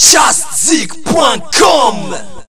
JustZig.com